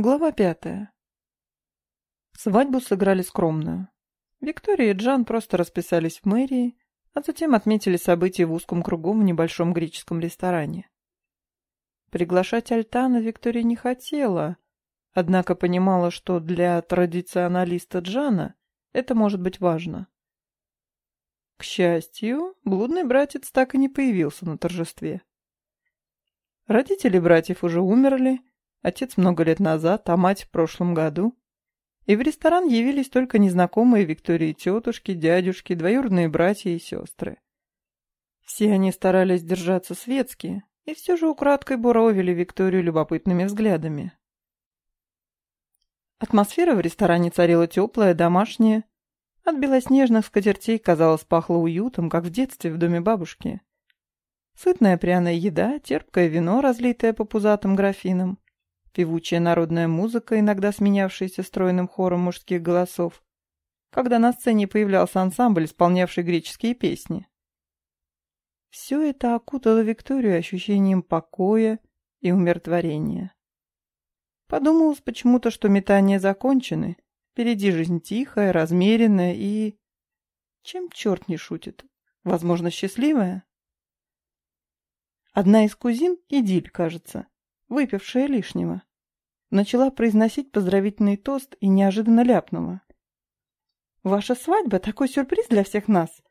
Глава пятая. Свадьбу сыграли скромную. Виктория и Джан просто расписались в мэрии, а затем отметили события в узком кругу в небольшом греческом ресторане. Приглашать Альтана Виктория не хотела, однако понимала, что для традиционалиста Джана это может быть важно. К счастью, блудный братец так и не появился на торжестве. Родители братьев уже умерли, отец много лет назад, а мать в прошлом году. И в ресторан явились только незнакомые Виктории тетушки, дядюшки, двоюродные братья и сестры. Все они старались держаться светски, и все же украдкой буровили Викторию любопытными взглядами. Атмосфера в ресторане царила теплая, домашняя. От белоснежных скатертей, казалось, пахло уютом, как в детстве в доме бабушки. Сытная пряная еда, терпкое вино, разлитое по пузатым графинам, певучая народная музыка, иногда сменявшаяся стройным хором мужских голосов, когда на сцене появлялся ансамбль, исполнявший греческие песни. Все это окутало Викторию ощущением покоя и умиротворения. Подумалось почему-то, что метания закончены, впереди жизнь тихая, размеренная и... Чем черт не шутит? Возможно, счастливая? Одна из кузин, Идиль, кажется, выпившая лишнего, начала произносить поздравительный тост и неожиданно ляпнула. «Ваша свадьба — такой сюрприз для всех нас.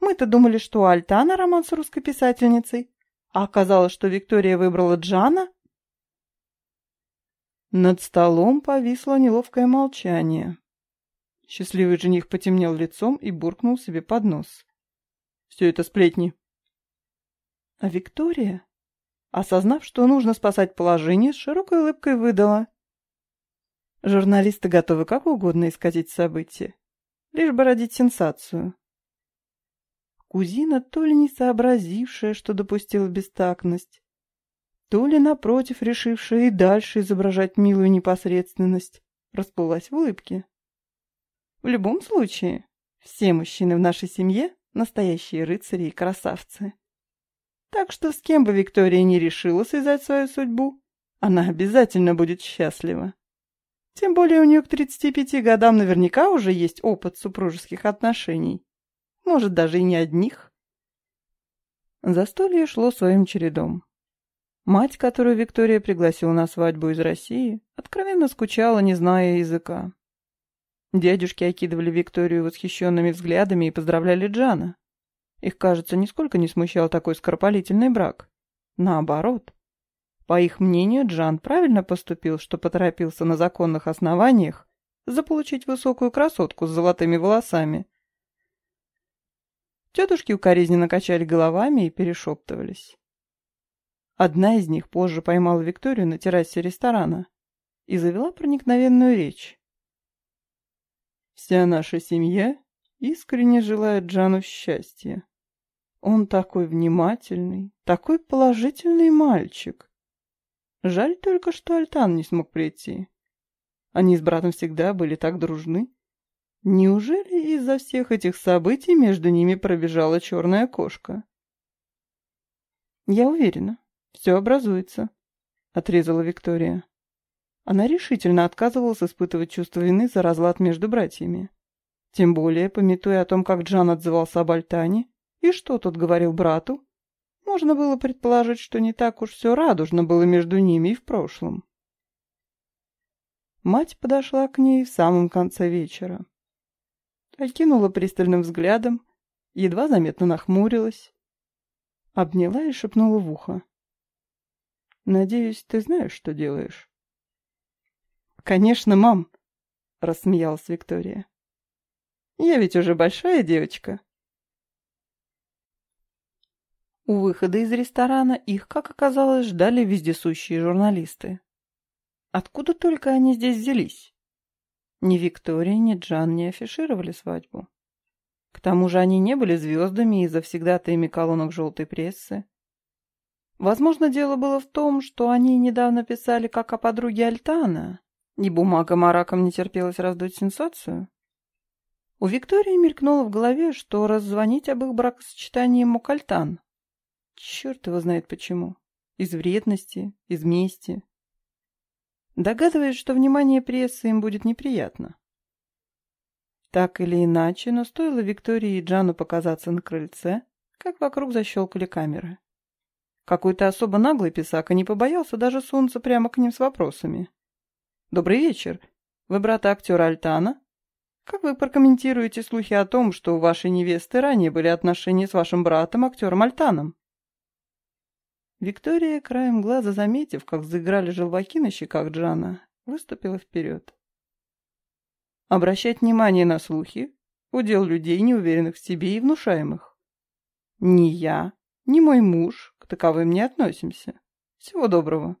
Мы-то думали, что Альтана роман с русской писательницей, а оказалось, что Виктория выбрала Джана». Над столом повисло неловкое молчание. Счастливый жених потемнел лицом и буркнул себе под нос. «Все это сплетни». А Виктория осознав, что нужно спасать положение, с широкой улыбкой выдала. Журналисты готовы как угодно исказить события, лишь бы родить сенсацию. Кузина, то ли не сообразившая, что допустила бестактность, то ли, напротив, решившая и дальше изображать милую непосредственность, расплылась в улыбке. В любом случае, все мужчины в нашей семье — настоящие рыцари и красавцы. Так что с кем бы Виктория не решила связать свою судьбу, она обязательно будет счастлива. Тем более у нее к 35 годам наверняка уже есть опыт супружеских отношений. Может, даже и не одних. Застолье шло своим чередом. Мать, которую Виктория пригласила на свадьбу из России, откровенно скучала, не зная языка. Дядюшки окидывали Викторию восхищенными взглядами и поздравляли Джана. Их, кажется, нисколько не смущал такой скоропалительный брак. Наоборот. По их мнению, Джан правильно поступил, что поторопился на законных основаниях заполучить высокую красотку с золотыми волосами. Тетушки укоризненно качали головами и перешептывались. Одна из них позже поймала Викторию на террасе ресторана и завела проникновенную речь. «Вся наша семья искренне желает Джану счастья. Он такой внимательный, такой положительный мальчик. Жаль только, что Альтан не смог прийти. Они с братом всегда были так дружны. Неужели из-за всех этих событий между ними пробежала черная кошка? «Я уверена, все образуется», — отрезала Виктория. Она решительно отказывалась испытывать чувство вины за разлад между братьями. Тем более, пометуя о том, как Джан отзывался об Альтане, и что тот говорил брату? Можно было предположить, что не так уж все радужно было между ними и в прошлом. Мать подошла к ней в самом конце вечера. Окинула пристальным взглядом, едва заметно нахмурилась, обняла и шепнула в ухо. «Надеюсь, ты знаешь, что делаешь?» «Конечно, мам!» — рассмеялась Виктория. «Я ведь уже большая девочка». У выхода из ресторана их, как оказалось, ждали вездесущие журналисты. Откуда только они здесь взялись? Ни Виктория, ни Джан не афишировали свадьбу. К тому же они не были звездами и завсегдатаями колонок желтой прессы. Возможно, дело было в том, что они недавно писали как о подруге Альтана, и бумага мараком не терпелась раздуть сенсацию. У Виктории мелькнуло в голове, что раззвонить об их бракосочетании мог Альтан, Черт его знает почему. Из вредности, из мести. догадываясь, что внимание прессы им будет неприятно. Так или иначе, но стоило Виктории и Джану показаться на крыльце, как вокруг защелкали камеры. Какой-то особо наглый писака не побоялся даже сунуться прямо к ним с вопросами. «Добрый вечер. Вы брата актера Альтана? Как вы прокомментируете слухи о том, что у вашей невесты ранее были отношения с вашим братом, актером Альтаном?» Виктория, краем глаза заметив, как заиграли желваки на щеках Джана, выступила вперед. Обращать внимание на слухи — удел людей, неуверенных в себе и внушаемых. Ни я, ни мой муж к таковым не относимся. Всего доброго.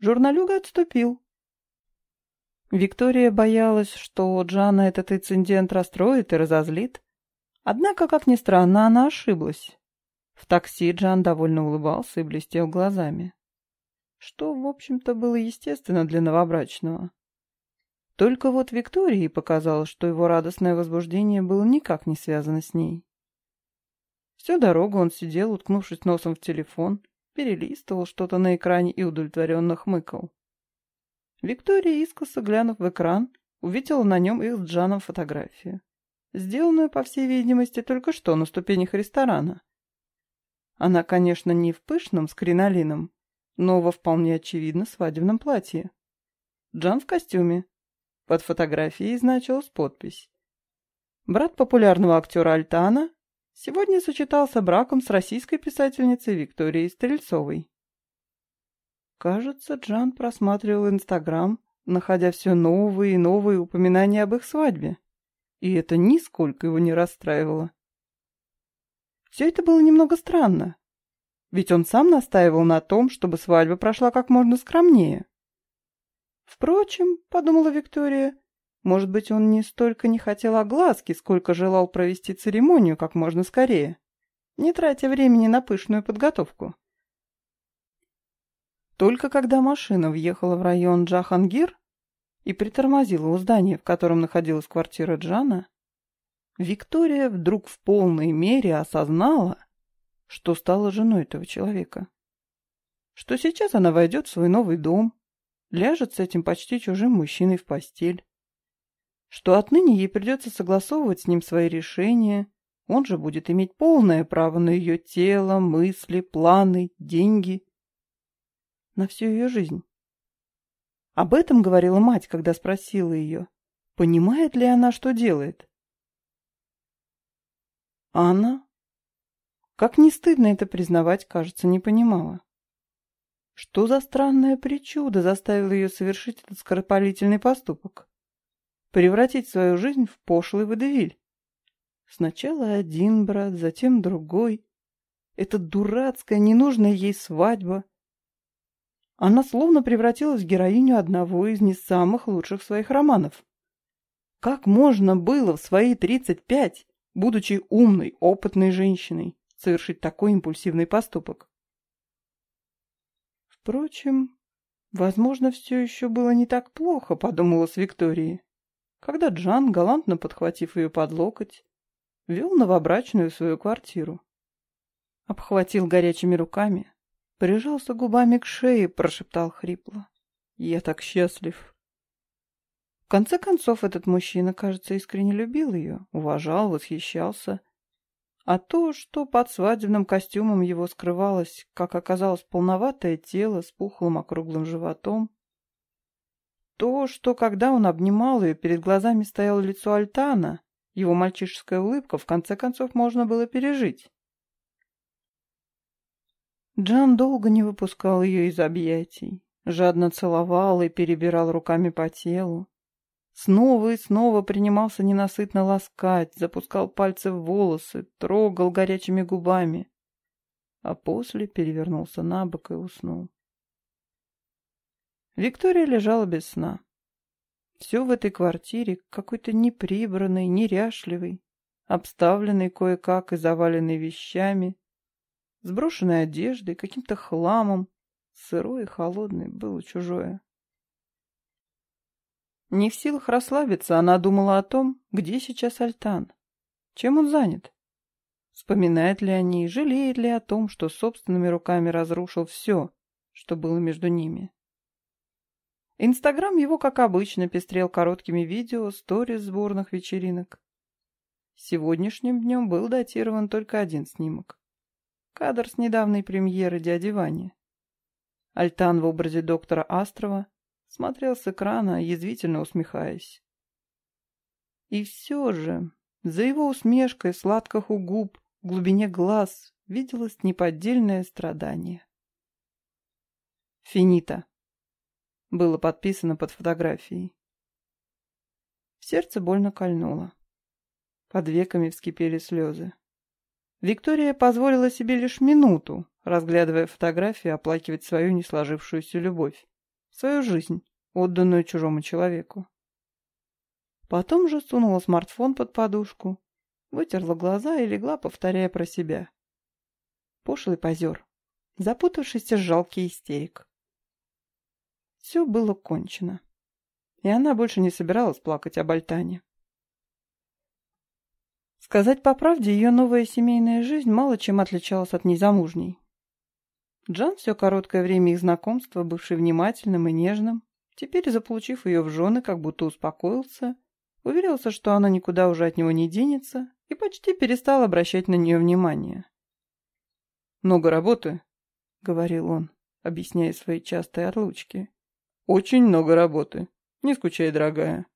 Журналюга отступил. Виктория боялась, что Джана этот инцидент расстроит и разозлит. Однако, как ни странно, она ошиблась. В такси Джан довольно улыбался и блестел глазами. Что, в общем-то, было естественно для новобрачного. Только вот Виктории показалось, что его радостное возбуждение было никак не связано с ней. Всю дорогу он сидел, уткнувшись носом в телефон, перелистывал что-то на экране и удовлетворенно хмыкал. Виктория, искоса глянув в экран, увидела на нем их с Джаном фотографию, сделанную, по всей видимости, только что на ступенях ресторана. Она, конечно, не в пышном с кринолином, но во вполне очевидно свадебном платье. Джан в костюме. Под фотографией значилась подпись. Брат популярного актера Альтана сегодня сочетался браком с российской писательницей Викторией Стрельцовой. Кажется, Джан просматривал Инстаграм, находя все новые и новые упоминания об их свадьбе. И это нисколько его не расстраивало. Все это было немного странно. Ведь он сам настаивал на том, чтобы свадьба прошла как можно скромнее. Впрочем, подумала Виктория, может быть, он не столько не хотел огласки, сколько желал провести церемонию как можно скорее, не тратя времени на пышную подготовку. Только когда машина въехала в район Джахангир и притормозила у здания, в котором находилась квартира Джана, Виктория вдруг в полной мере осознала, что стала женой этого человека. Что сейчас она войдет в свой новый дом, ляжет с этим почти чужим мужчиной в постель. Что отныне ей придется согласовывать с ним свои решения, он же будет иметь полное право на ее тело, мысли, планы, деньги, на всю ее жизнь. Об этом говорила мать, когда спросила ее, понимает ли она, что делает. А как не стыдно это признавать, кажется, не понимала. Что за странная причуда заставила ее совершить этот скоропалительный поступок? Превратить свою жизнь в пошлый водевиль. Сначала один брат, затем другой. Эта дурацкая, ненужная ей свадьба. Она словно превратилась в героиню одного из не самых лучших своих романов. Как можно было в свои тридцать пять будучи умной, опытной женщиной, совершить такой импульсивный поступок. Впрочем, возможно, все еще было не так плохо, подумала с Викторией, когда Джан, галантно подхватив ее под локоть, вел новобрачную в свою квартиру. Обхватил горячими руками, прижался губами к шее, прошептал хрипло. «Я так счастлив!» В конце концов, этот мужчина, кажется, искренне любил ее, уважал, восхищался. А то, что под свадебным костюмом его скрывалось, как оказалось, полноватое тело с пухлым округлым животом, то, что когда он обнимал ее, перед глазами стояло лицо Альтана, его мальчишеская улыбка, в конце концов, можно было пережить. Джан долго не выпускал ее из объятий, жадно целовал и перебирал руками по телу. Снова и снова принимался ненасытно ласкать, запускал пальцы в волосы, трогал горячими губами. А после перевернулся на бок и уснул. Виктория лежала без сна. Все в этой квартире какой-то неприбранный, неряшливый, обставленный кое-как и заваленный вещами, сброшенной одеждой, каким-то хламом, сырой и холодный, было чужое. Не в силах расслабиться, она думала о том, где сейчас Альтан. Чем он занят? Вспоминает ли о ней, жалеет ли о том, что собственными руками разрушил все, что было между ними? Инстаграм его, как обычно, пестрел короткими видео, сториз сборных вечеринок. Сегодняшним днем был датирован только один снимок. Кадр с недавней премьеры «Дяди Вани». Альтан в образе доктора Астрова смотрел с экрана, язвительно усмехаясь. И все же, за его усмешкой, сладких у губ, в глубине глаз, виделось неподдельное страдание. «Финита», было подписано под фотографией. Сердце больно кольнуло. Под веками вскипели слезы. Виктория позволила себе лишь минуту, разглядывая фотографии, оплакивать свою несложившуюся любовь, свою жизнь, отданную чужому человеку. Потом же сунула смартфон под подушку, вытерла глаза и легла, повторяя про себя. Пошлый позер, запутавшийся жалкий истерик. Все было кончено. И она больше не собиралась плакать об Альтане. Сказать по правде, ее новая семейная жизнь мало чем отличалась от незамужней. Джан все короткое время их знакомства, бывший внимательным и нежным, теперь, заполучив ее в жены, как будто успокоился, уверился, что она никуда уже от него не денется, и почти перестал обращать на нее внимание. «Много работы», — говорил он, объясняя свои частые отлучки. Очень много работы. Не скучай, дорогая.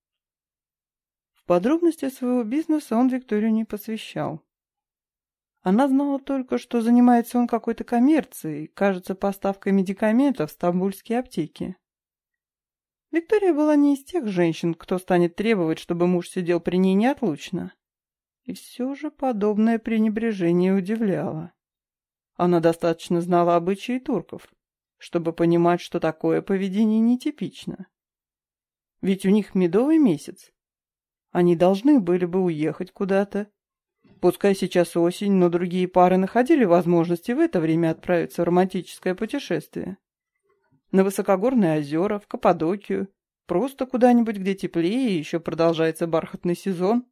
В подробности своего бизнеса он Викторию не посвящал. Она знала только, что занимается он какой-то коммерцией, кажется, поставкой медикаментов в стамбульские аптеки. Виктория была не из тех женщин, кто станет требовать, чтобы муж сидел при ней неотлучно. И все же подобное пренебрежение удивляло. Она достаточно знала обычаи турков чтобы понимать, что такое поведение нетипично. Ведь у них медовый месяц. Они должны были бы уехать куда-то. Пускай сейчас осень, но другие пары находили возможности в это время отправиться в романтическое путешествие. На высокогорные озера, в Каппадокию, просто куда-нибудь, где теплее и еще продолжается бархатный сезон.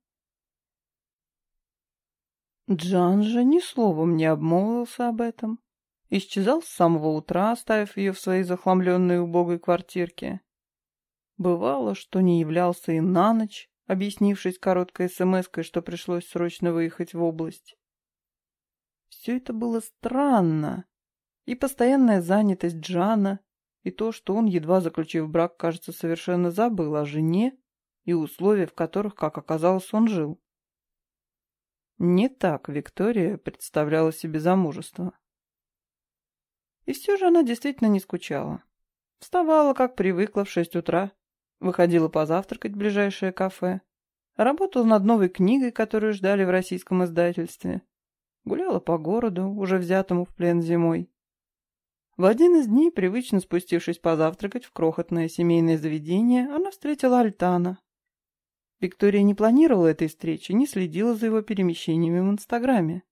Джан же ни словом не обмолвился об этом. Исчезал с самого утра, оставив ее в своей захламленной убогой квартирке. Бывало, что не являлся и на ночь, объяснившись короткой смс что пришлось срочно выехать в область. Все это было странно. И постоянная занятость Джана, и то, что он, едва заключив брак, кажется, совершенно забыл о жене и условиях, в которых, как оказалось, он жил. Не так Виктория представляла себе замужество. И все же она действительно не скучала. Вставала, как привыкла, в шесть утра, выходила позавтракать в ближайшее кафе, работала над новой книгой, которую ждали в российском издательстве, гуляла по городу, уже взятому в плен зимой. В один из дней, привычно спустившись позавтракать в крохотное семейное заведение, она встретила Альтана. Виктория не планировала этой встречи, не следила за его перемещениями в Инстаграме.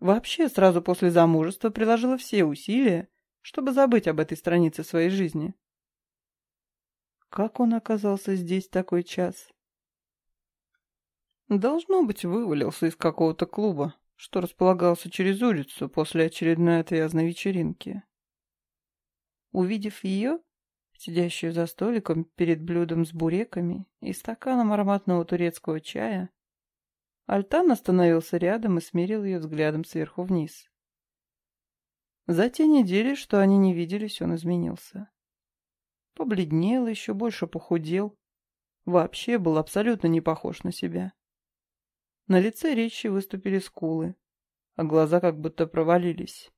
Вообще, сразу после замужества приложила все усилия, чтобы забыть об этой странице своей жизни. Как он оказался здесь такой час? Должно быть, вывалился из какого-то клуба, что располагался через улицу после очередной отвязной вечеринки. Увидев ее, сидящую за столиком перед блюдом с буреками и стаканом ароматного турецкого чая, Альтан остановился рядом и смирил ее взглядом сверху вниз. За те недели, что они не виделись, он изменился. Побледнел, еще больше похудел. Вообще был абсолютно не похож на себя. На лице речи выступили скулы, а глаза как будто провалились.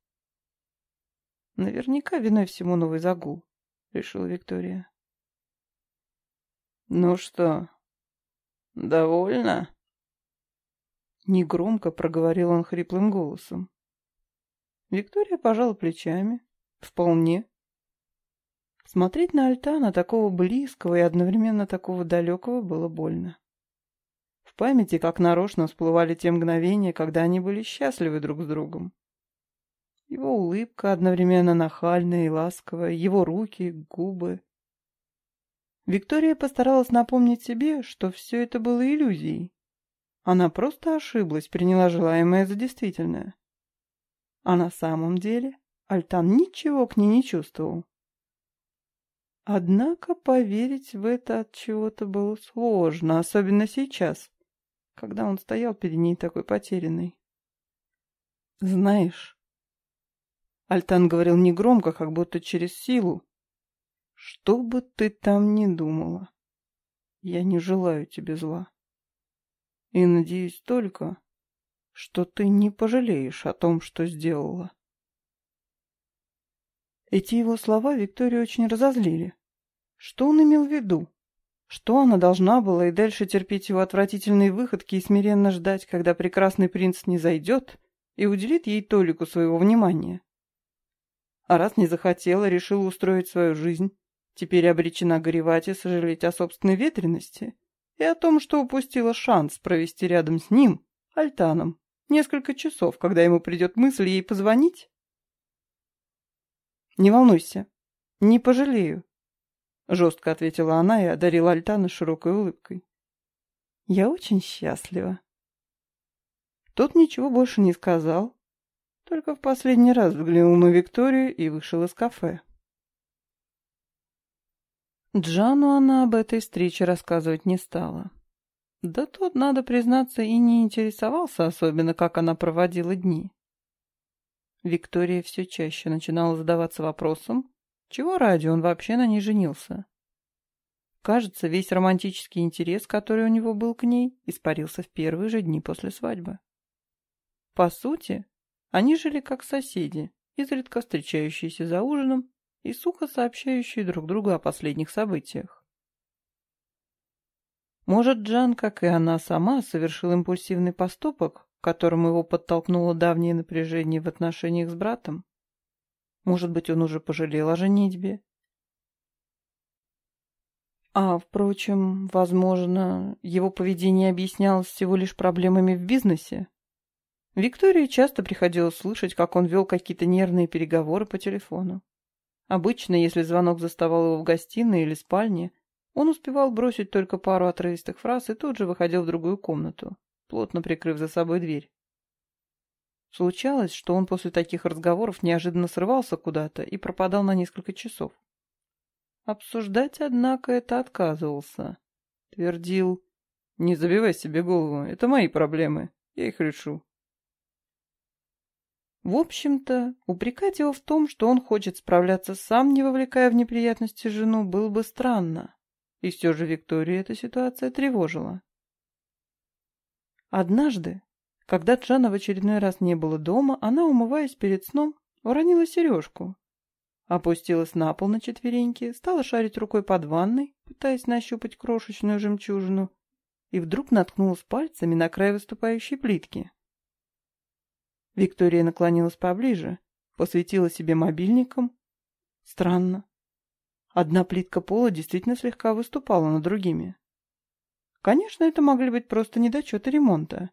Наверняка виной всему новый загул, решила Виктория. Ну что, довольна? Негромко проговорил он хриплым голосом. Виктория пожала плечами. Вполне. Смотреть на Альтана, такого близкого и одновременно такого далекого, было больно. В памяти, как нарочно, всплывали те мгновения, когда они были счастливы друг с другом. Его улыбка одновременно нахальная и ласковая, его руки, губы. Виктория постаралась напомнить себе, что все это было иллюзией. Она просто ошиблась, приняла желаемое за действительное. А на самом деле Альтан ничего к ней не чувствовал. Однако поверить в это от чего-то было сложно, особенно сейчас, когда он стоял перед ней такой потерянный. «Знаешь...» Альтан говорил негромко, как будто через силу. «Что бы ты там ни думала, я не желаю тебе зла. И надеюсь только, что ты не пожалеешь о том, что сделала». Эти его слова Викторию очень разозлили. Что он имел в виду? Что она должна была и дальше терпеть его отвратительные выходки и смиренно ждать, когда прекрасный принц не зайдет и уделит ей толику своего внимания? А раз не захотела, решила устроить свою жизнь, теперь обречена горевать и сожалеть о собственной ветренности и о том, что упустила шанс провести рядом с ним, Альтаном, несколько часов, когда ему придет мысль ей позвонить? «Не волнуйся, не пожалею», Жестко ответила она и одарила Альтана широкой улыбкой. «Я очень счастлива». Тот ничего больше не сказал, только в последний раз взглянул на Викторию и вышел из кафе. Джану она об этой встрече рассказывать не стала. Да тот, надо признаться, и не интересовался особенно, как она проводила дни. Виктория все чаще начинала задаваться вопросом, чего ради он вообще на ней женился? Кажется, весь романтический интерес, который у него был к ней, испарился в первые же дни после свадьбы. По сути, они жили как соседи, изредка встречающиеся за ужином и сухо сообщающие друг другу о последних событиях. Может, Джан, как и она сама, совершил импульсивный поступок, к которому его подтолкнуло давнее напряжение в отношениях с братом? Может быть, он уже пожалел о женитьбе? А, впрочем, возможно, его поведение объяснялось всего лишь проблемами в бизнесе. Виктории часто приходилось слышать, как он вел какие-то нервные переговоры по телефону. Обычно, если звонок заставал его в гостиной или спальне, он успевал бросить только пару отрывистых фраз и тут же выходил в другую комнату, плотно прикрыв за собой дверь. Случалось, что он после таких разговоров неожиданно срывался куда-то и пропадал на несколько часов. Обсуждать, однако, это отказывался. Твердил, не забивай себе голову, это мои проблемы, я их решу. В общем-то, упрекать его в том, что он хочет справляться сам, не вовлекая в неприятности жену, было бы странно. И все же Викторию эта ситуация тревожила. Однажды, когда Джана в очередной раз не было дома, она, умываясь перед сном, уронила сережку. Опустилась на пол на четвереньки, стала шарить рукой под ванной, пытаясь нащупать крошечную жемчужину, и вдруг наткнулась пальцами на край выступающей плитки. Виктория наклонилась поближе, посветила себе мобильником. Странно. Одна плитка пола действительно слегка выступала над другими. Конечно, это могли быть просто недочеты ремонта.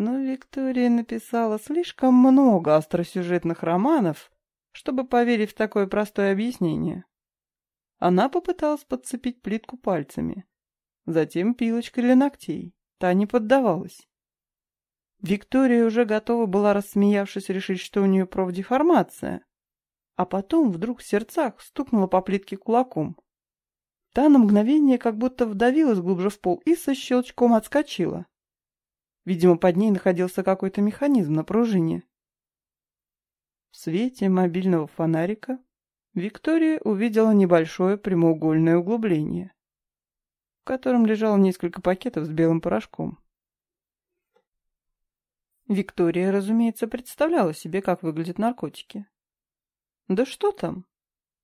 Но Виктория написала слишком много остросюжетных романов, чтобы поверить в такое простое объяснение. Она попыталась подцепить плитку пальцами, затем пилочкой для ногтей. Та не поддавалась. Виктория уже готова была, рассмеявшись, решить, что у нее профдеформация, а потом вдруг в сердцах стукнула по плитке кулаком. Та на мгновение как будто вдавилась глубже в пол и со щелчком отскочила. Видимо, под ней находился какой-то механизм на пружине. В свете мобильного фонарика Виктория увидела небольшое прямоугольное углубление, в котором лежало несколько пакетов с белым порошком. Виктория, разумеется, представляла себе, как выглядят наркотики. Да что там?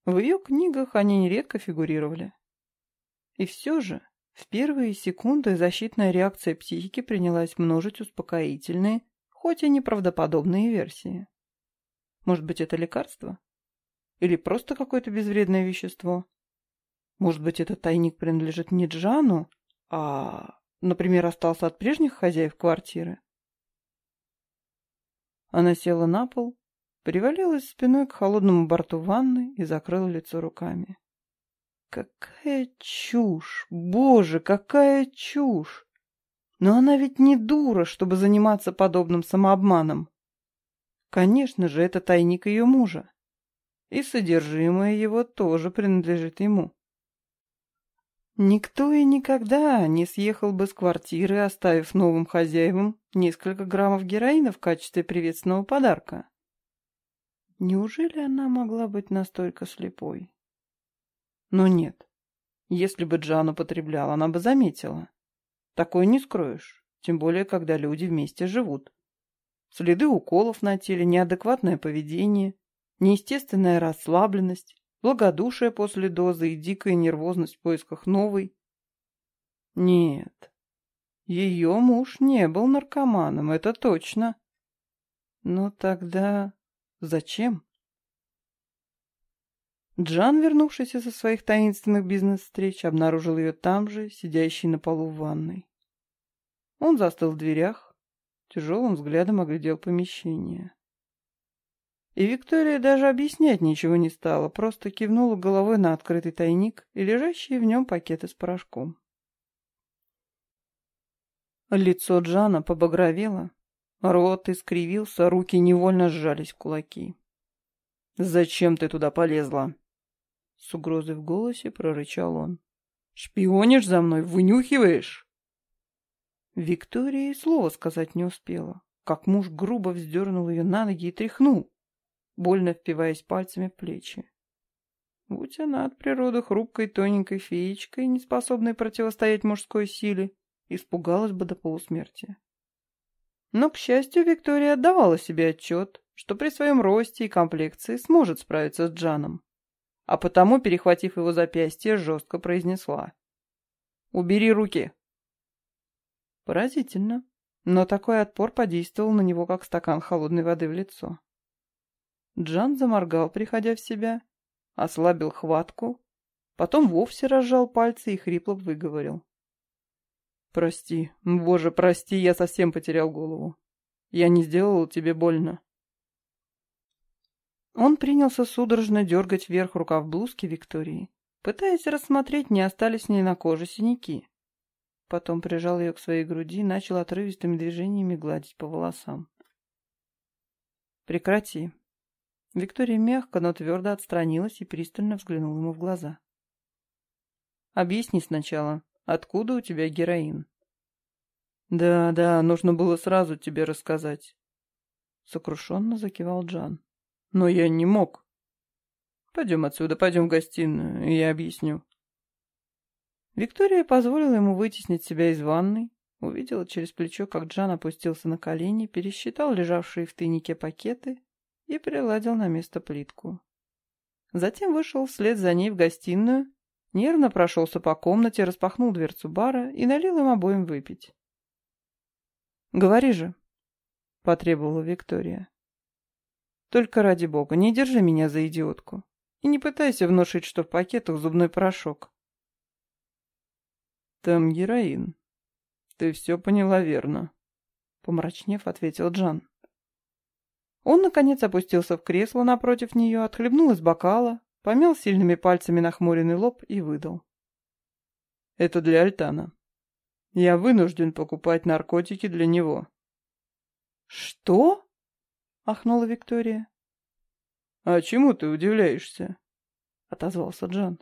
В ее книгах они нередко фигурировали. И все же в первые секунды защитная реакция психики принялась множить успокоительные, хоть и неправдоподобные версии. Может быть, это лекарство? Или просто какое-то безвредное вещество? Может быть, этот тайник принадлежит не Джану, а, например, остался от прежних хозяев квартиры? Она села на пол, привалилась спиной к холодному борту ванны и закрыла лицо руками. Какая чушь! Боже, какая чушь! Но она ведь не дура, чтобы заниматься подобным самообманом. Конечно же, это тайник ее мужа. и содержимое его тоже принадлежит ему. Никто и никогда не съехал бы с квартиры, оставив новым хозяевам несколько граммов героина в качестве приветственного подарка. Неужели она могла быть настолько слепой? Но нет. Если бы Джан употреблял, она бы заметила. Такое не скроешь, тем более, когда люди вместе живут. Следы уколов на теле, неадекватное поведение, неестественная расслабленность, благодушие после дозы и дикая нервозность в поисках новой. Нет, ее муж не был наркоманом, это точно. Но тогда зачем? Джан, вернувшийся со своих таинственных бизнес-встреч, обнаружил ее там же, сидящей на полу в ванной. Он застыл в дверях, тяжелым взглядом оглядел помещение. И Виктория даже объяснять ничего не стала, просто кивнула головой на открытый тайник и лежащие в нем пакеты с порошком. Лицо Джана побагровело, рот искривился, руки невольно сжались в кулаки. «Зачем ты туда полезла?» С угрозой в голосе прорычал он. «Шпионишь за мной? Вынюхиваешь?» Виктория и слова сказать не успела, как муж грубо вздернул ее на ноги и тряхнул, больно впиваясь пальцами в плечи. Будь она от природы хрупкой тоненькой феечкой, не способной противостоять мужской силе, испугалась бы до полусмерти. Но, к счастью, Виктория отдавала себе отчет, что при своем росте и комплекции сможет справиться с Джаном а потому, перехватив его запястье, жестко произнесла. «Убери руки!» Поразительно, но такой отпор подействовал на него, как стакан холодной воды в лицо. Джан заморгал, приходя в себя, ослабил хватку, потом вовсе разжал пальцы и хрипло выговорил. «Прости, боже, прости, я совсем потерял голову. Я не сделал тебе больно. Он принялся судорожно дергать вверх рукав блузки Виктории, пытаясь рассмотреть, не остались ли на коже синяки. Потом прижал ее к своей груди и начал отрывистыми движениями гладить по волосам. «Прекрати». Виктория мягко, но твердо отстранилась и пристально взглянула ему в глаза. «Объясни сначала, откуда у тебя героин?» «Да, да, нужно было сразу тебе рассказать», — сокрушенно закивал Джан. Но я не мог. Пойдем отсюда, пойдем в гостиную, и я объясню. Виктория позволила ему вытеснить себя из ванной, увидела через плечо, как Джан опустился на колени, пересчитал лежавшие в тайнике пакеты и приладил на место плитку. Затем вышел вслед за ней в гостиную, нервно прошелся по комнате, распахнул дверцу бара и налил им обоим выпить. «Говори же», — потребовала Виктория. Только ради бога, не держи меня за идиотку. И не пытайся внушить, что в пакетах зубной порошок. Там героин. Ты все поняла верно. Помрачнев, ответил Джан. Он, наконец, опустился в кресло напротив нее, отхлебнул из бокала, помял сильными пальцами нахмуренный лоб и выдал. Это для Альтана. Я вынужден покупать наркотики для него. Что? — ахнула Виктория. «А чему ты удивляешься?» — отозвался Джан.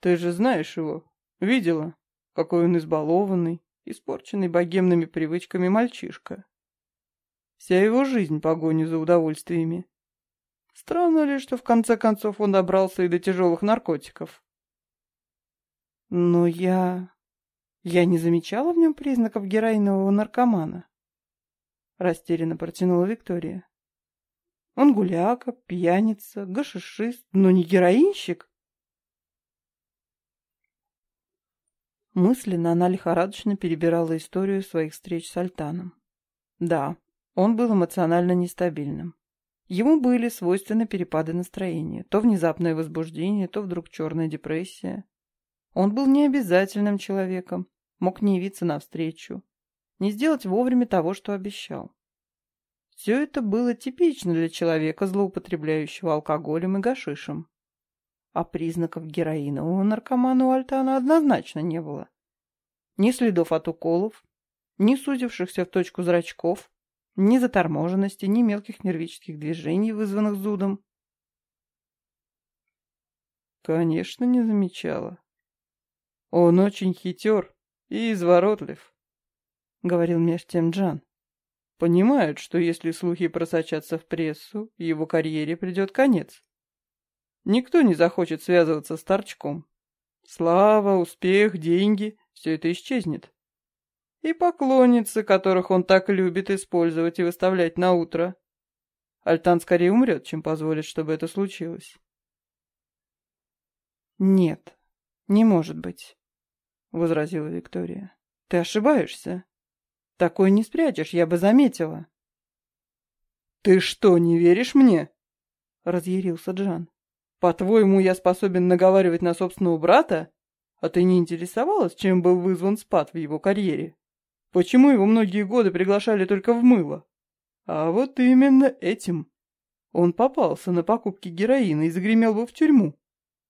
«Ты же знаешь его, видела, какой он избалованный, испорченный богемными привычками мальчишка. Вся его жизнь погоня за удовольствиями. Странно ли, что в конце концов он добрался и до тяжелых наркотиков?» «Но я... я не замечала в нем признаков героинового наркомана», Растерянно протянула Виктория. Он гуляка, пьяница, гашишист, но не героинщик. Мысленно она лихорадочно перебирала историю своих встреч с Альтаном. Да, он был эмоционально нестабильным. Ему были свойственны перепады настроения, то внезапное возбуждение, то вдруг черная депрессия. Он был необязательным человеком, мог не явиться навстречу, не сделать вовремя того, что обещал. Все это было типично для человека, злоупотребляющего алкоголем и гашишем. А признаков героинового наркомана у Альтана однозначно не было. Ни следов от уколов, ни сузившихся в точку зрачков, ни заторможенности, ни мелких нервических движений, вызванных зудом. Конечно, не замечала. Он очень хитер и изворотлив, — говорил меж тем Джан. Понимает, что если слухи просочатся в прессу, его карьере придет конец. Никто не захочет связываться с торчком. Слава, успех, деньги — все это исчезнет. И поклонницы, которых он так любит использовать и выставлять на утро. Альтан скорее умрет, чем позволит, чтобы это случилось. «Нет, не может быть», — возразила Виктория. «Ты ошибаешься. Такое не спрячешь, я бы заметила». «Ты что, не веришь мне?» — разъярился Джан. «По-твоему, я способен наговаривать на собственного брата? А ты не интересовалась, чем был вызван спад в его карьере? Почему его многие годы приглашали только в мыло? А вот именно этим. Он попался на покупки героина и загремел бы в тюрьму,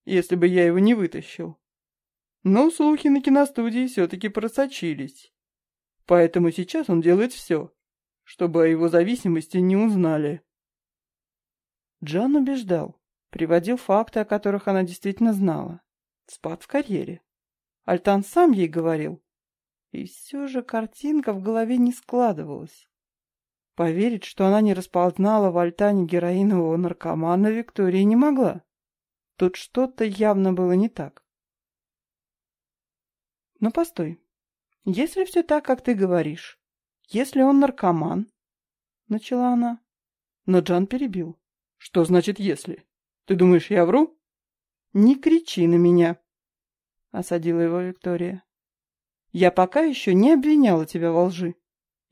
если бы я его не вытащил. Но слухи на киностудии все-таки просочились. Поэтому сейчас он делает все, чтобы о его зависимости не узнали. Джан убеждал, приводил факты, о которых она действительно знала. Спад в карьере. Альтан сам ей говорил. И все же картинка в голове не складывалась. Поверить, что она не распознала в Альтане героинового наркомана, Виктория не могла. Тут что-то явно было не так. Но постой. Если все так, как ты говоришь, если он наркоман, начала она. Но Джан перебил. Что значит «если»? Ты думаешь, я вру? Не кричи на меня, осадила его Виктория. Я пока еще не обвиняла тебя во лжи.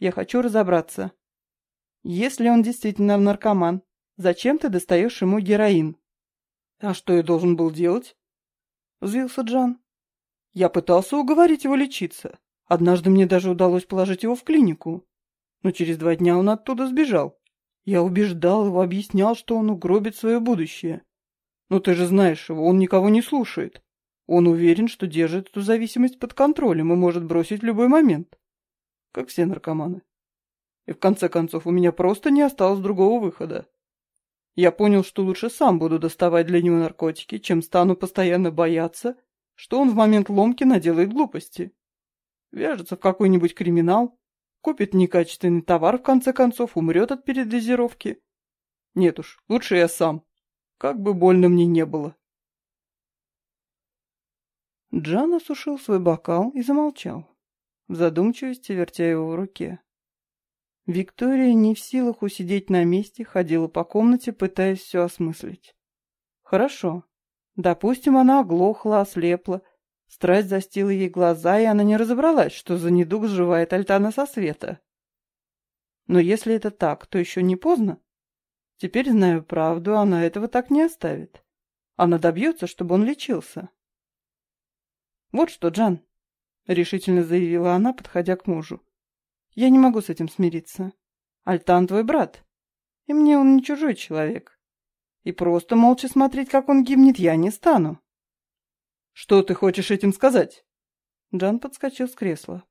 Я хочу разобраться. Если он действительно наркоман, зачем ты достаешь ему героин? А что я должен был делать? Взвился Джан. Я пытался уговорить его лечиться. Однажды мне даже удалось положить его в клинику. Но через два дня он оттуда сбежал. Я убеждал его, объяснял, что он угробит свое будущее. Но ты же знаешь его, он никого не слушает. Он уверен, что держит эту зависимость под контролем и может бросить в любой момент. Как все наркоманы. И в конце концов у меня просто не осталось другого выхода. Я понял, что лучше сам буду доставать для него наркотики, чем стану постоянно бояться, что он в момент ломки наделает глупости. Вяжется в какой-нибудь криминал, купит некачественный товар, в конце концов умрет от передозировки. Нет уж, лучше я сам, как бы больно мне не было. Джан осушил свой бокал и замолчал, в задумчивости вертя его в руке. Виктория не в силах усидеть на месте, ходила по комнате, пытаясь все осмыслить. Хорошо. Допустим, она оглохла, ослепла. Страсть застила ей глаза, и она не разобралась, что за недуг сживает Альтана со света. Но если это так, то еще не поздно. Теперь, знаю правду, она этого так не оставит. Она добьется, чтобы он лечился. «Вот что, Джан», — решительно заявила она, подходя к мужу. Я не могу с этим смириться. Альтан твой брат, и мне он не чужой человек. И просто молча смотреть, как он гибнет, я не стану. Что ты хочешь этим сказать? Джан подскочил с кресла.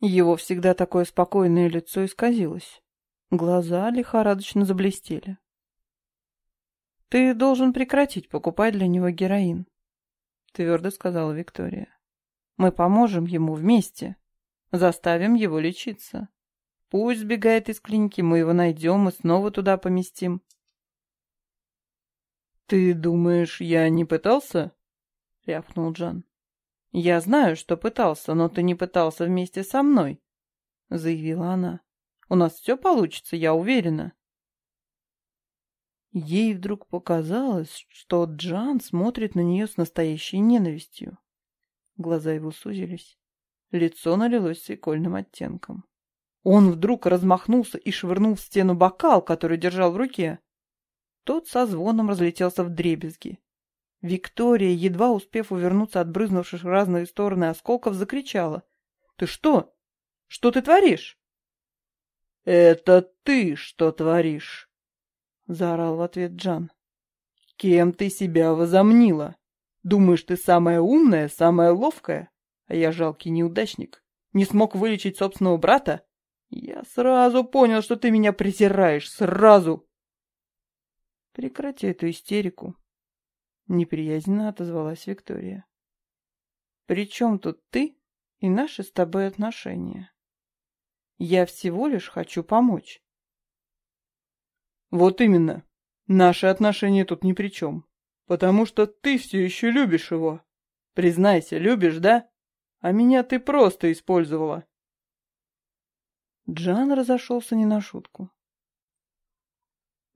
Его всегда такое спокойное лицо исказилось. Глаза лихорадочно заблестели. «Ты должен прекратить покупать для него героин», — твердо сказала Виктория. «Мы поможем ему вместе». Заставим его лечиться. Пусть сбегает из клиники, мы его найдем и снова туда поместим. «Ты думаешь, я не пытался?» — рявкнул Джан. «Я знаю, что пытался, но ты не пытался вместе со мной», — заявила она. «У нас все получится, я уверена». Ей вдруг показалось, что Джан смотрит на нее с настоящей ненавистью. Глаза его сузились. Лицо налилось свекольным оттенком. Он вдруг размахнулся и швырнул в стену бокал, который держал в руке. Тот со звоном разлетелся в дребезги. Виктория, едва успев увернуться от брызнувших в разные стороны осколков, закричала. — Ты что? Что ты творишь? — Это ты что творишь? — заорал в ответ Джан. — Кем ты себя возомнила? Думаешь, ты самая умная, самая ловкая? а я жалкий неудачник, не смог вылечить собственного брата, я сразу понял, что ты меня презираешь, сразу. Прекрати эту истерику, — неприязненно отозвалась Виктория. «При чем тут ты и наши с тобой отношения? Я всего лишь хочу помочь». «Вот именно. Наши отношения тут ни при чем. Потому что ты все еще любишь его. Признайся, любишь, да? А меня ты просто использовала». Джан разошелся не на шутку.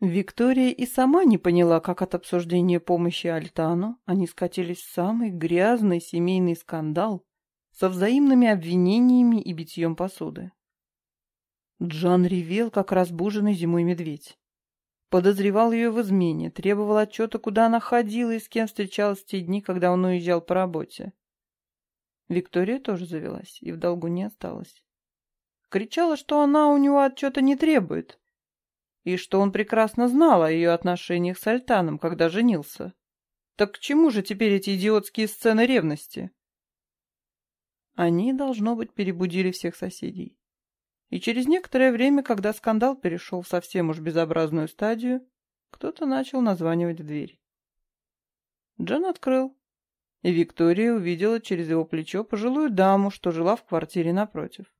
Виктория и сама не поняла, как от обсуждения помощи Альтану они скатились в самый грязный семейный скандал со взаимными обвинениями и битьем посуды. Джан ревел, как разбуженный зимой медведь. Подозревал ее в измене, требовал отчета, куда она ходила и с кем встречалась в те дни, когда он уезжал по работе. Виктория тоже завелась и в долгу не осталась. Кричала, что она у него отчета не требует, и что он прекрасно знал о ее отношениях с Альтаном, когда женился. Так к чему же теперь эти идиотские сцены ревности? Они, должно быть, перебудили всех соседей. И через некоторое время, когда скандал перешел в совсем уж безобразную стадию, кто-то начал названивать в дверь. Джон открыл, и Виктория увидела через его плечо пожилую даму, что жила в квартире напротив.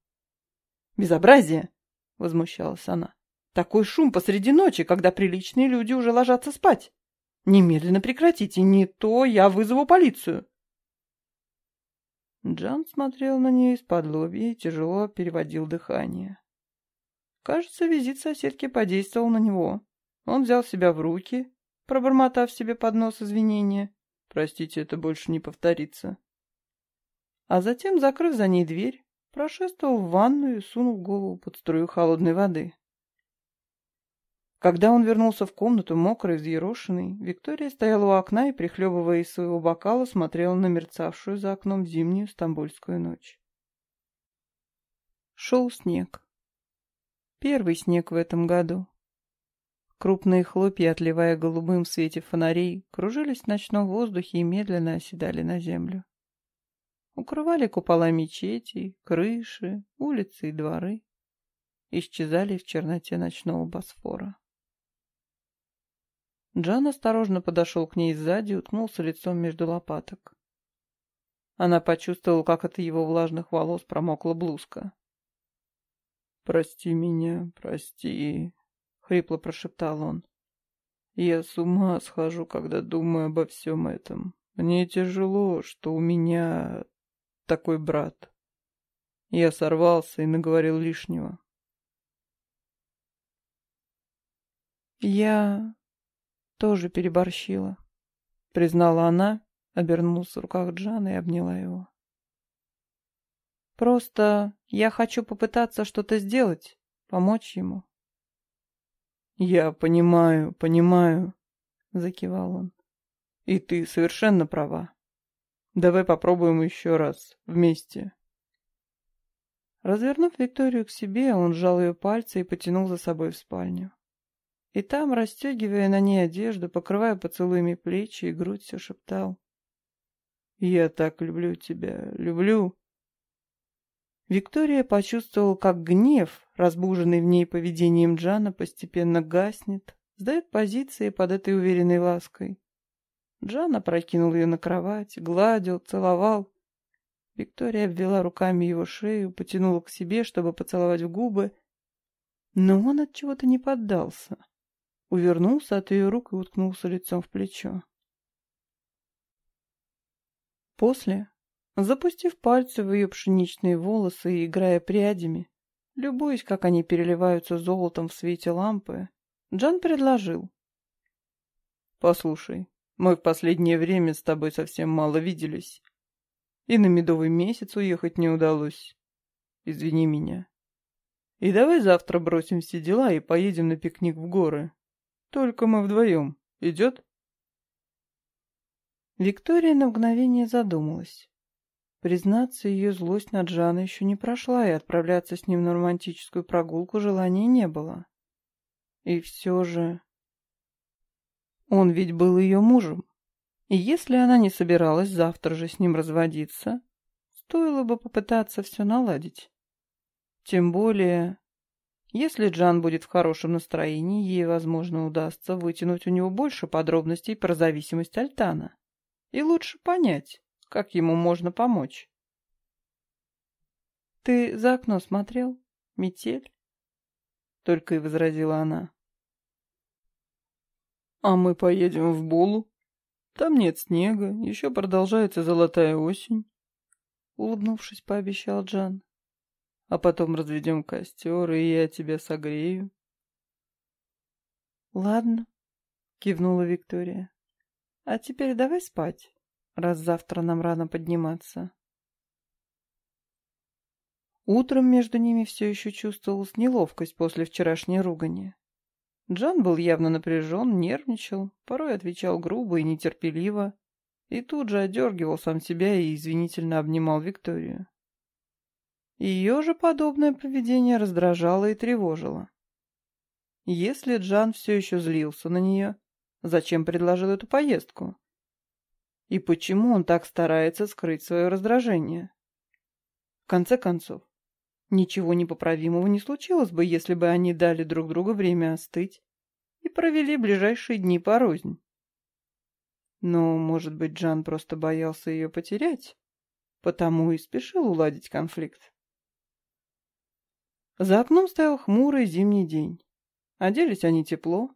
«Безобразие!» — возмущалась она. Такой шум посреди ночи, когда приличные люди уже ложатся спать. Немедленно прекратите, не то я вызову полицию. Джан смотрел на нее из-под лобья и тяжело переводил дыхание. Кажется, визит соседки подействовал на него. Он взял себя в руки, пробормотав себе под нос извинения. Простите, это больше не повторится. А затем, закрыв за ней дверь, прошествовал в ванную и сунул голову под струю холодной воды. Когда он вернулся в комнату, мокрый, взъерошенный, Виктория стояла у окна и, прихлебывая из своего бокала, смотрела на мерцавшую за окном зимнюю стамбульскую ночь. Шел снег. Первый снег в этом году. Крупные хлопья, отливая голубым в свете фонарей, кружились в ночном воздухе и медленно оседали на землю. Укрывали купола мечетей, крыши, улицы и дворы. Исчезали в черноте ночного Босфора. Джан осторожно подошел к ней сзади и уткнулся лицом между лопаток. Она почувствовала, как от его влажных волос промокла блузка. «Прости меня, прости», — хрипло прошептал он. «Я с ума схожу, когда думаю обо всем этом. Мне тяжело, что у меня такой брат. Я сорвался и наговорил лишнего». «Я тоже переборщила, признала она, обернулась в руках Джана и обняла его. Просто я хочу попытаться что-то сделать, помочь ему. Я понимаю, понимаю, закивал он. И ты совершенно права. Давай попробуем еще раз, вместе. Развернув Викторию к себе, он сжал ее пальцы и потянул за собой в спальню. И там, расстегивая на ней одежду, покрывая поцелуями плечи и грудь, все шептал. «Я так люблю тебя, люблю!» Виктория почувствовала, как гнев, разбуженный в ней поведением Джана, постепенно гаснет, сдает позиции под этой уверенной лаской. Джан опрокинул ее на кровать, гладил, целовал. Виктория обвела руками его шею, потянула к себе, чтобы поцеловать в губы, но он от чего-то не поддался увернулся от ее рук и уткнулся лицом в плечо. После, запустив пальцы в ее пшеничные волосы и играя прядями, любуясь, как они переливаются золотом в свете лампы, Джан предложил. «Послушай, мы в последнее время с тобой совсем мало виделись, и на медовый месяц уехать не удалось. Извини меня. И давай завтра бросим все дела и поедем на пикник в горы. Только мы вдвоем. Идет?» Виктория на мгновение задумалась. Признаться, ее злость на Джана еще не прошла, и отправляться с ним на романтическую прогулку желания не было. И все же... Он ведь был ее мужем. И если она не собиралась завтра же с ним разводиться, стоило бы попытаться все наладить. Тем более, Если Джан будет в хорошем настроении, ей, возможно, удастся вытянуть у него больше подробностей про зависимость Альтана. И лучше понять, как ему можно помочь. «Ты за окно смотрел? Метель?» Только и возразила она. «А мы поедем в Булу. Там нет снега, еще продолжается золотая осень», — улыбнувшись, пообещал Джан а потом разведем костер, и я тебя согрею. Ладно, кивнула Виктория. А теперь давай спать, раз завтра нам рано подниматься. Утром между ними все еще чувствовалась неловкость после вчерашней ругани. Джан был явно напряжен, нервничал, порой отвечал грубо и нетерпеливо, и тут же одергивал сам себя и извинительно обнимал Викторию. Ее же подобное поведение раздражало и тревожило. Если Джан все еще злился на нее, зачем предложил эту поездку? И почему он так старается скрыть свое раздражение? В конце концов, ничего непоправимого не случилось бы, если бы они дали друг другу время остыть и провели ближайшие дни порознь. Но, может быть, Джан просто боялся ее потерять, потому и спешил уладить конфликт. За окном стоял хмурый зимний день. Оделись они тепло.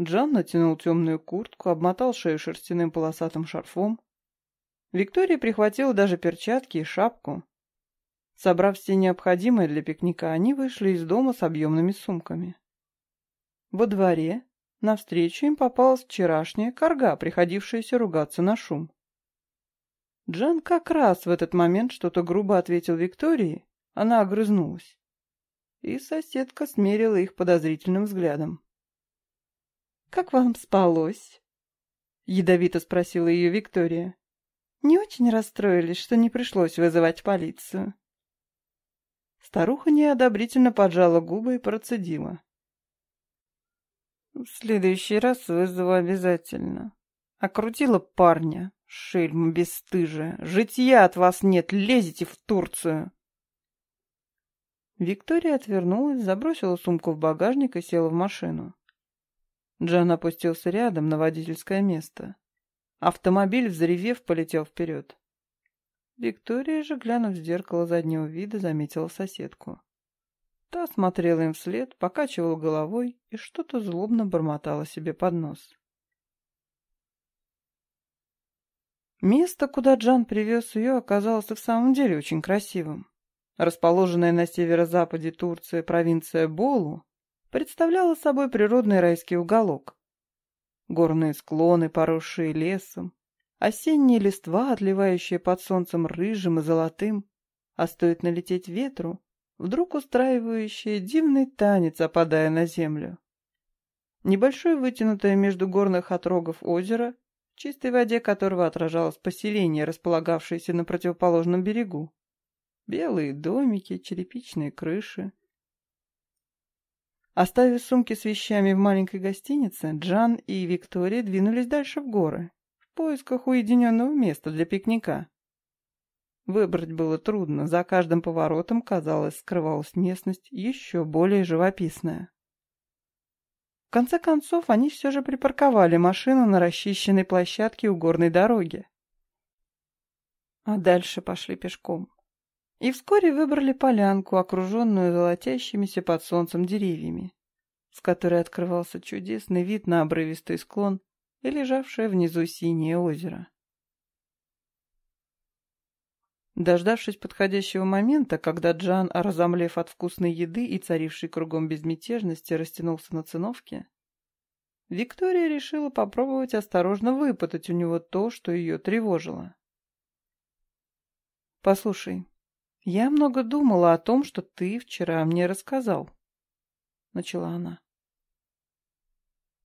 Джан натянул темную куртку, обмотал шею шерстяным полосатым шарфом. Виктория прихватила даже перчатки и шапку. Собрав все необходимое для пикника, они вышли из дома с объемными сумками. Во дворе навстречу им попалась вчерашняя корга, приходившаяся ругаться на шум. Джан как раз в этот момент что-то грубо ответил Виктории, она огрызнулась и соседка смерила их подозрительным взглядом. «Как вам спалось?» — ядовито спросила ее Виктория. «Не очень расстроились, что не пришлось вызывать полицию?» Старуха неодобрительно поджала губы и процедила. «В следующий раз вызову обязательно. Окрутила парня, шельма бесстыжая. Житья от вас нет, лезете в Турцию!» Виктория отвернулась, забросила сумку в багажник и села в машину. Джан опустился рядом на водительское место. Автомобиль, взревев, полетел вперед. Виктория же, глянув в зеркало заднего вида, заметила соседку. Та смотрела им вслед, покачивала головой и что-то злобно бормотала себе под нос. Место, куда Джан привез ее, оказалось и в самом деле очень красивым. Расположенная на северо-западе Турции провинция Болу представляла собой природный райский уголок. Горные склоны, поросшие лесом, осенние листва, отливающие под солнцем рыжим и золотым, а стоит налететь ветру, вдруг устраивающие дивный танец, опадая на землю. Небольшое вытянутое между горных отрогов озеро, в чистой воде которого отражалось поселение, располагавшееся на противоположном берегу. Белые домики, черепичные крыши. Оставив сумки с вещами в маленькой гостинице, Джан и Виктория двинулись дальше в горы, в поисках уединенного места для пикника. Выбрать было трудно, за каждым поворотом, казалось, скрывалась местность еще более живописная. В конце концов, они все же припарковали машину на расчищенной площадке у горной дороги. А дальше пошли пешком и вскоре выбрали полянку, окруженную золотящимися под солнцем деревьями, с которой открывался чудесный вид на обрывистый склон и лежавшее внизу синее озеро. Дождавшись подходящего момента, когда Джан, разомлев от вкусной еды и царивший кругом безмятежности, растянулся на циновке, Виктория решила попробовать осторожно выпытать у него то, что ее тревожило. «Послушай, «Я много думала о том, что ты вчера мне рассказал», — начала она.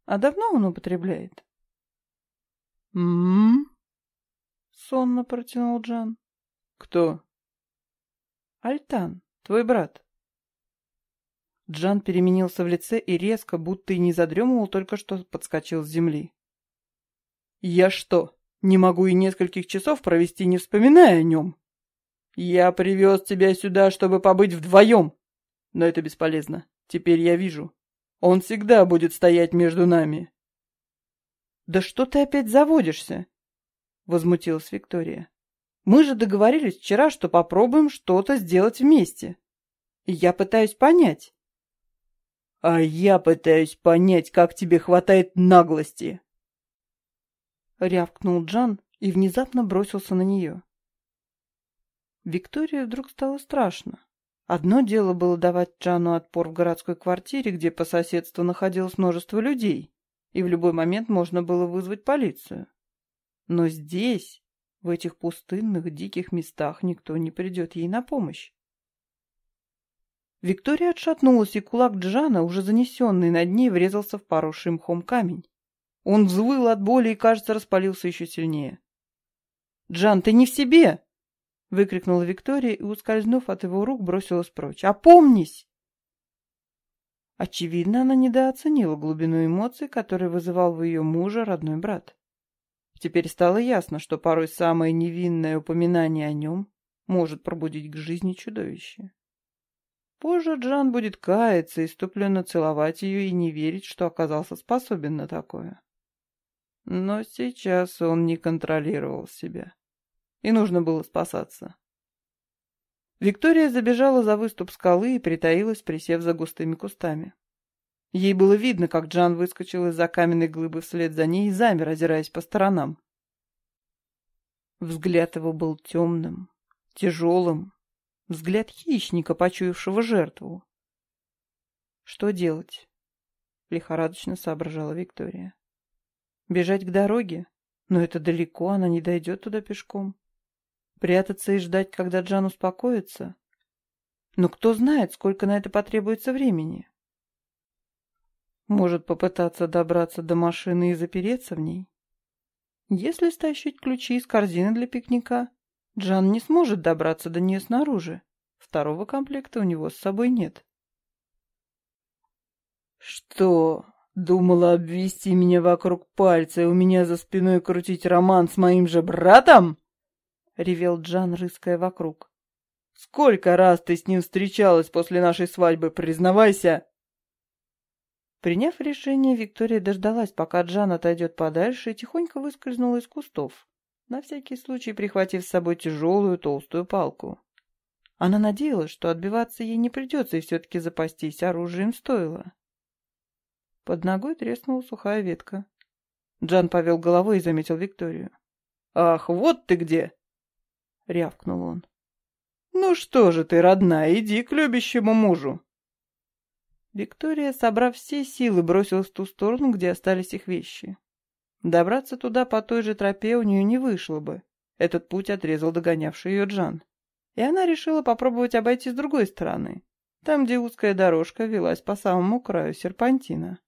«А давно он употребляет?» «М-м-м», сонно протянул Джан. «Кто?» «Альтан, твой брат». Джан переменился в лице и резко, будто и не задремывал, только что подскочил с земли. «Я что, не могу и нескольких часов провести, не вспоминая о нем?» «Я привез тебя сюда, чтобы побыть вдвоем, но это бесполезно. Теперь я вижу. Он всегда будет стоять между нами. «Да что ты опять заводишься?» — возмутилась Виктория. «Мы же договорились вчера, что попробуем что-то сделать вместе. И я пытаюсь понять». «А я пытаюсь понять, как тебе хватает наглости!» Рявкнул Джан и внезапно бросился на нее. Виктории вдруг стало страшно. Одно дело было давать Джану отпор в городской квартире, где по соседству находилось множество людей, и в любой момент можно было вызвать полицию. Но здесь, в этих пустынных, диких местах, никто не придет ей на помощь. Виктория отшатнулась, и кулак Джана, уже занесенный над ней, врезался в поросший мхом камень. Он взвыл от боли и, кажется, распалился еще сильнее. «Джан, ты не в себе!» — выкрикнула Виктория и, ускользнув от его рук, бросилась прочь. «Опомнись!» Очевидно, она недооценила глубину эмоций, которые вызывал в ее муже родной брат. Теперь стало ясно, что порой самое невинное упоминание о нем может пробудить к жизни чудовище. Позже Джан будет каяться, иступленно целовать ее и не верить, что оказался способен на такое. Но сейчас он не контролировал себя, и нужно было спасаться. Виктория забежала за выступ скалы и притаилась, присев за густыми кустами. Ей было видно, как Джан выскочил из-за каменной глыбы вслед за ней и замер, озираясь по сторонам. Взгляд его был темным, тяжелым, взгляд хищника, почуявшего жертву. «Что делать?» — лихорадочно соображала Виктория. «Бежать к дороге? Но это далеко, она не дойдет туда пешком. Прятаться и ждать, когда Джан успокоится? Но кто знает, сколько на это потребуется времени? Может попытаться добраться до машины и запереться в ней? Если стащить ключи из корзины для пикника, Джан не сможет добраться до нее снаружи. Второго комплекта у него с собой нет. «Что, думала обвести меня вокруг пальца и у меня за спиной крутить роман с моим же братом?» — ревел Джан, рыская вокруг. «Сколько раз ты с ним встречалась после нашей свадьбы, признавайся!» Приняв решение, Виктория дождалась, пока Джан отойдет подальше, и тихонько выскользнула из кустов, на всякий случай прихватив с собой тяжелую толстую палку. Она надеялась, что отбиваться ей не придется, и все-таки запастись оружием стоило. Под ногой треснула сухая ветка. Джан повел головой и заметил Викторию. «Ах, вот ты где!» — рявкнул он. «Ну что же ты, родная, иди к любящему мужу!» Виктория, собрав все силы, бросилась в ту сторону, где остались их вещи. Добраться туда по той же тропе у нее не вышло бы. Этот путь отрезал догонявший ее Джан. И она решила попробовать обойти с другой стороны, там, где узкая дорожка велась по самому краю серпантина.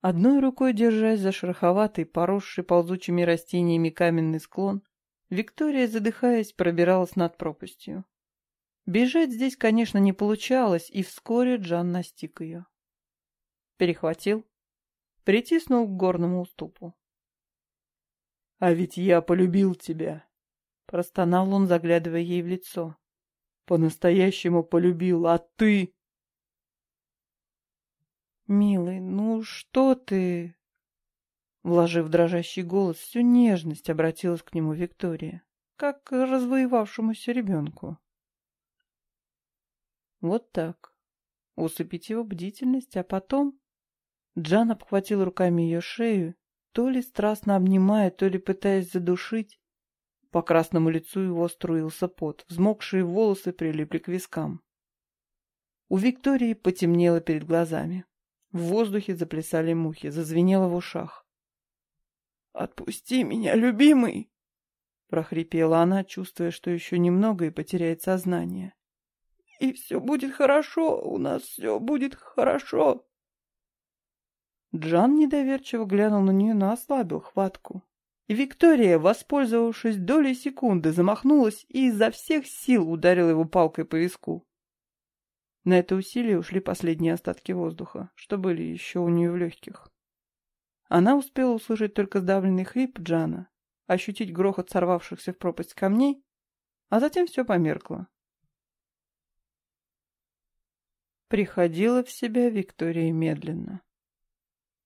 Одной рукой держась за шероховатый, поросший ползучими растениями каменный склон, Виктория, задыхаясь, пробиралась над пропастью. Бежать здесь, конечно, не получалось, и вскоре Джан настиг ее. Перехватил, притиснул к горному уступу. — А ведь я полюбил тебя, — простонал он, заглядывая ей в лицо. — По-настоящему полюбил, а ты... — Милый, ну что ты... Вложив дрожащий голос, всю нежность обратилась к нему Виктория, как к развоевавшемуся ребенку. Вот так. Усыпить его бдительность, а потом... Джан обхватил руками ее шею, то ли страстно обнимая, то ли пытаясь задушить. По красному лицу его струился пот, взмокшие волосы прилипли к вискам. У Виктории потемнело перед глазами. В воздухе заплясали мухи, зазвенело в ушах. «Отпусти меня, любимый!» прохрипела она, чувствуя, что еще немного и потеряет сознание. «И все будет хорошо, у нас все будет хорошо!» Джан недоверчиво глянул на нее, но ослабил хватку. И Виктория, воспользовавшись долей секунды, замахнулась и изо всех сил ударила его палкой по виску. На это усилие ушли последние остатки воздуха, что были еще у нее в легких. Она успела услышать только сдавленный хрип Джана, ощутить грохот сорвавшихся в пропасть камней, а затем все померкло. Приходила в себя Виктория медленно.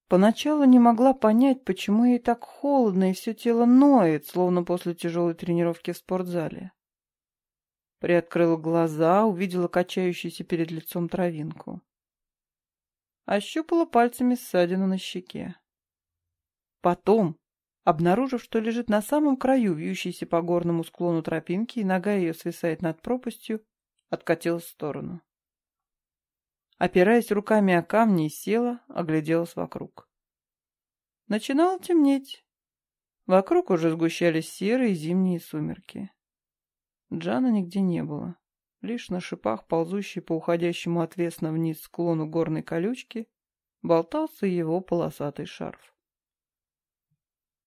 Поначалу не могла понять, почему ей так холодно и все тело ноет, словно после тяжелой тренировки в спортзале. Приоткрыла глаза, увидела качающуюся перед лицом травинку. Ощупала пальцами ссадину на щеке. Потом, обнаружив, что лежит на самом краю вьющейся по горному склону тропинки и нога ее свисает над пропастью, откатилась в сторону. Опираясь руками о камни, села, огляделась вокруг. Начинало темнеть. Вокруг уже сгущались серые зимние сумерки. Джана нигде не было. Лишь на шипах, ползущей по уходящему отвесно вниз склону горной колючки, болтался его полосатый шарф.